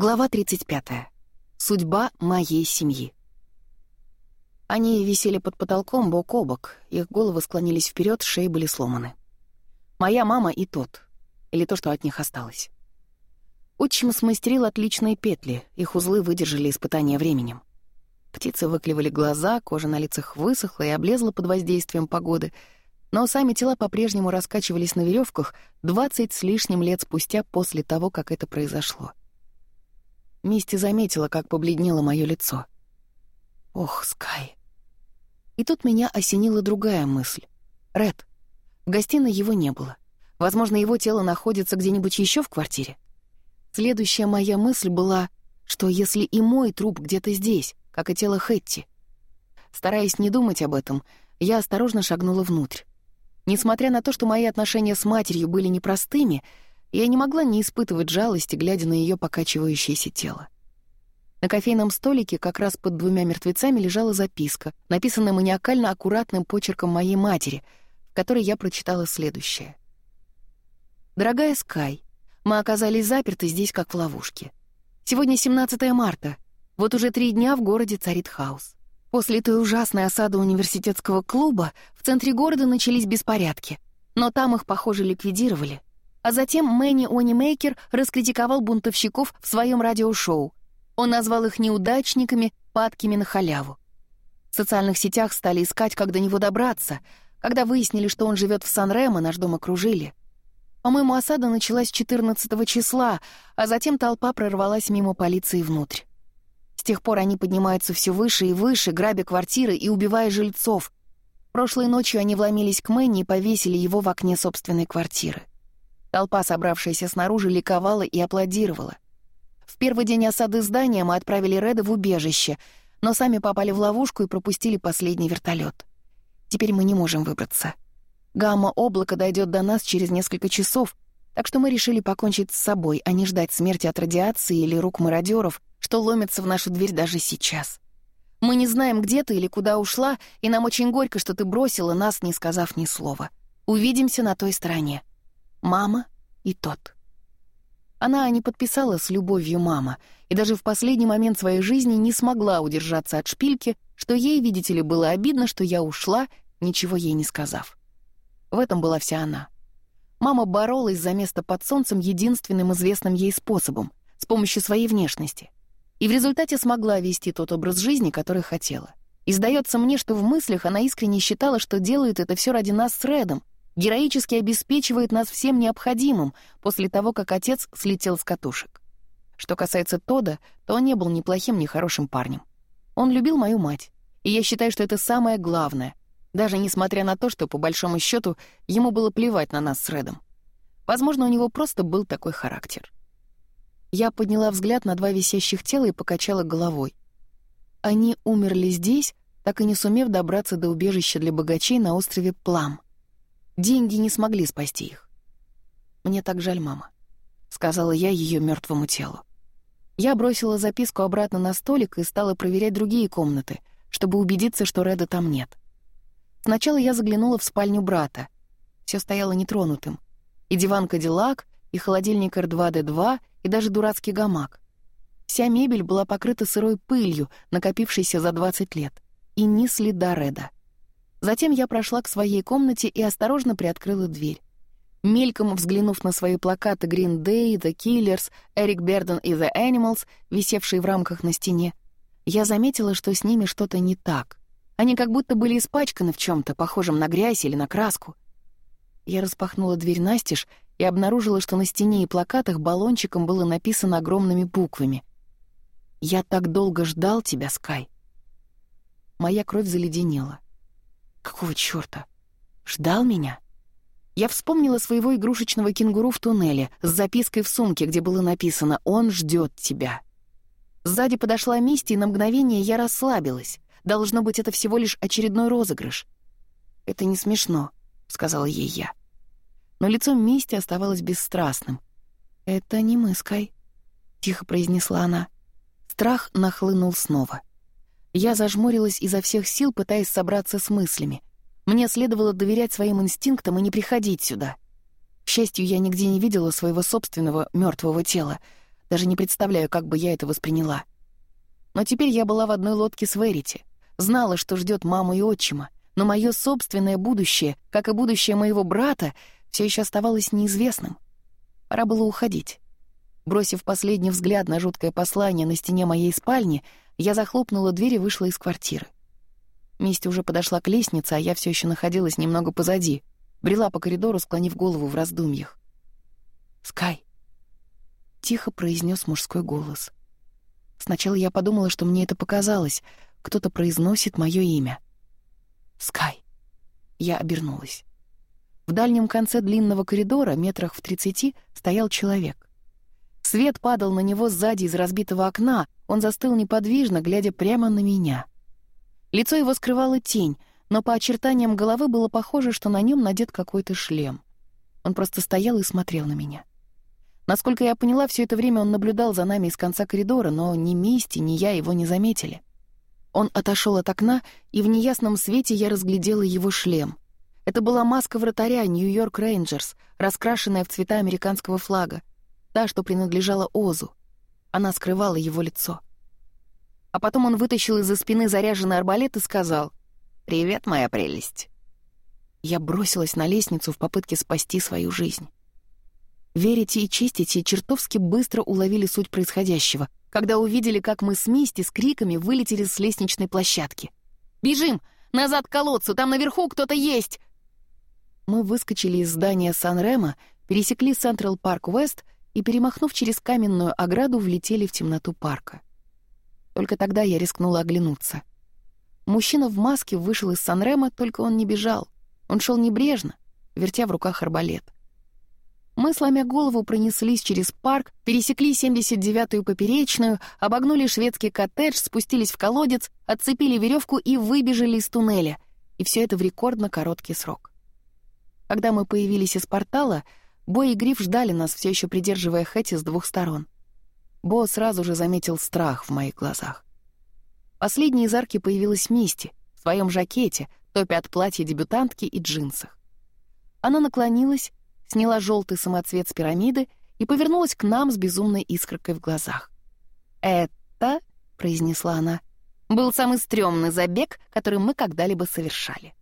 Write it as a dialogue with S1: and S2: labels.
S1: Глава 35. Судьба моей семьи. Они висели под потолком бок о бок, их головы склонились вперед, шеи были сломаны. Моя мама и тот, или то, что от них осталось. Отчим смастерил отличные петли, их узлы выдержали испытания временем. Птицы выклевали глаза, кожа на лицах высохла и облезла под воздействием погоды, но сами тела по-прежнему раскачивались на веревках 20 с лишним лет спустя после того, как это произошло. Мисти заметила, как побледнело мое лицо. «Ох, Скай!» И тут меня осенила другая мысль. «Ред, в гостиной его не было. Возможно, его тело находится где-нибудь еще в квартире?» Следующая моя мысль была, что если и мой труп где-то здесь, как и тело Хэтти. Стараясь не думать об этом, я осторожно шагнула внутрь. Несмотря на то, что мои отношения с матерью были непростыми, я не могла не испытывать жалости, глядя на ее покачивающееся тело. На кофейном столике как раз под двумя мертвецами лежала записка, написанная маниакально аккуратным почерком моей матери, в которой я прочитала следующее. «Дорогая Скай, мы оказались заперты здесь, как в ловушке. Сегодня 17 марта. Вот уже три дня в городе царит хаос. После той ужасной осады университетского клуба в центре города начались беспорядки, но там их, похоже, ликвидировали. А затем Мэнни Онимейкер раскритиковал бунтовщиков в своем радиошоу. Он назвал их неудачниками, падкими на халяву. В социальных сетях стали искать, как до него добраться. Когда выяснили, что он живет в Сан-Ремо, наш дом окружили. По-моему, осада началась 14 числа, а затем толпа прорвалась мимо полиции внутрь. С тех пор они поднимаются все выше и выше, грабя квартиры и убивая жильцов. Прошлой ночью они вломились к Мэнни и повесили его в окне собственной квартиры. Толпа, собравшаяся снаружи, ликовала и аплодировала. В первый день осады здания мы отправили Реда в убежище, но сами попали в ловушку и пропустили последний вертолет. Теперь мы не можем выбраться. Гамма-облако дойдет до нас через несколько часов, так что мы решили покончить с собой, а не ждать смерти от радиации или рук мародеров, что ломятся в нашу дверь даже сейчас. Мы не знаем, где ты или куда ушла, и нам очень горько, что ты бросила нас, не сказав ни слова. Увидимся на той стороне мама и тот. Она не подписала с любовью мама и даже в последний момент своей жизни не смогла удержаться от шпильки, что ей, видите ли, было обидно, что я ушла, ничего ей не сказав. В этом была вся она. Мама боролась за место под солнцем единственным известным ей способом — с помощью своей внешности. И в результате смогла вести тот образ жизни, который хотела. И сдается мне, что в мыслях она искренне считала, что делает это все ради нас с Рэдом героически обеспечивает нас всем необходимым после того, как отец слетел с катушек. Что касается Тода, то он не был ни плохим, ни хорошим парнем. Он любил мою мать, и я считаю, что это самое главное, даже несмотря на то, что, по большому счету ему было плевать на нас с Редом. Возможно, у него просто был такой характер. Я подняла взгляд на два висящих тела и покачала головой. Они умерли здесь, так и не сумев добраться до убежища для богачей на острове Плам — Деньги не смогли спасти их. «Мне так жаль, мама», — сказала я ее мертвому телу. Я бросила записку обратно на столик и стала проверять другие комнаты, чтобы убедиться, что Реда там нет. Сначала я заглянула в спальню брата. Все стояло нетронутым. И диван «Кадиллак», и холодильник R2-D2, и даже дурацкий гамак. Вся мебель была покрыта сырой пылью, накопившейся за 20 лет. И ни следа Реда. Затем я прошла к своей комнате и осторожно приоткрыла дверь. Мельком взглянув на свои плакаты Green Day, The Killers, Eric Берден и The Animals, висевшие в рамках на стене, я заметила, что с ними что-то не так. Они как будто были испачканы в чем то похожем на грязь или на краску. Я распахнула дверь настежь и обнаружила, что на стене и плакатах баллончиком было написано огромными буквами. «Я так долго ждал тебя, Скай». Моя кровь заледенела. Какого чёрта? Ждал меня? Я вспомнила своего игрушечного кенгуру в туннеле с запиской в сумке, где было написано «Он ждёт тебя». Сзади подошла Мисти, и на мгновение я расслабилась. Должно быть, это всего лишь очередной розыгрыш. «Это не смешно», — сказала ей я. Но лицо Мисти оставалось бесстрастным. «Это не мы, Скай», — тихо произнесла она. Страх нахлынул снова. Я зажмурилась изо всех сил, пытаясь собраться с мыслями. Мне следовало доверять своим инстинктам и не приходить сюда. К счастью, я нигде не видела своего собственного мертвого тела. Даже не представляю, как бы я это восприняла. Но теперь я была в одной лодке с Верити. Знала, что ждет маму и отчима. Но мое собственное будущее, как и будущее моего брата, все еще оставалось неизвестным. Пора было уходить. Бросив последний взгляд на жуткое послание на стене моей спальни, я захлопнула дверь и вышла из квартиры. Мисти уже подошла к лестнице, а я все еще находилась немного позади. Брела по коридору, склонив голову в раздумьях. «Скай!» — тихо произнес мужской голос. Сначала я подумала, что мне это показалось. Кто-то произносит мое имя. «Скай!» Я обернулась. В дальнем конце длинного коридора, метрах в тридцати, стоял человек. Свет падал на него сзади из разбитого окна, он застыл неподвижно, глядя прямо на меня. Лицо его скрывала тень, но по очертаниям головы было похоже, что на нем надет какой-то шлем. Он просто стоял и смотрел на меня. Насколько я поняла, все это время он наблюдал за нами из конца коридора, но ни Мисти, ни я его не заметили. Он отошел от окна, и в неясном свете я разглядела его шлем. Это была маска вратаря Нью-Йорк Рейнджерс, раскрашенная в цвета американского флага та, что принадлежала Озу. Она скрывала его лицо. А потом он вытащил из-за спины заряженный арбалет и сказал «Привет, моя прелесть». Я бросилась на лестницу в попытке спасти свою жизнь. Верите и чистите чертовски быстро уловили суть происходящего, когда увидели, как мы с Мисти с криками вылетели с лестничной площадки. «Бежим! Назад к колодцу! Там наверху кто-то есть!» Мы выскочили из здания Сан-Рема, пересекли Централ Парк Уэст — и, перемахнув через каменную ограду, влетели в темноту парка. Только тогда я рискнула оглянуться. Мужчина в маске вышел из Санрема, только он не бежал. Он шел небрежно, вертя в руках арбалет. Мы, сломя голову, пронеслись через парк, пересекли 79-ю поперечную, обогнули шведский коттедж, спустились в колодец, отцепили веревку и выбежали из туннеля. И все это в рекордно короткий срок. Когда мы появились из портала — Бо и Гриф ждали нас, все еще придерживая Хэти с двух сторон. Бо сразу же заметил страх в моих глазах. Последней из арки появилась Мисти в своем жакете, топе от платья дебютантки и джинсах. Она наклонилась, сняла желтый самоцвет с пирамиды и повернулась к нам с безумной искоркой в глазах. «Это», — произнесла она, — «был самый стрёмный забег, который мы когда-либо совершали».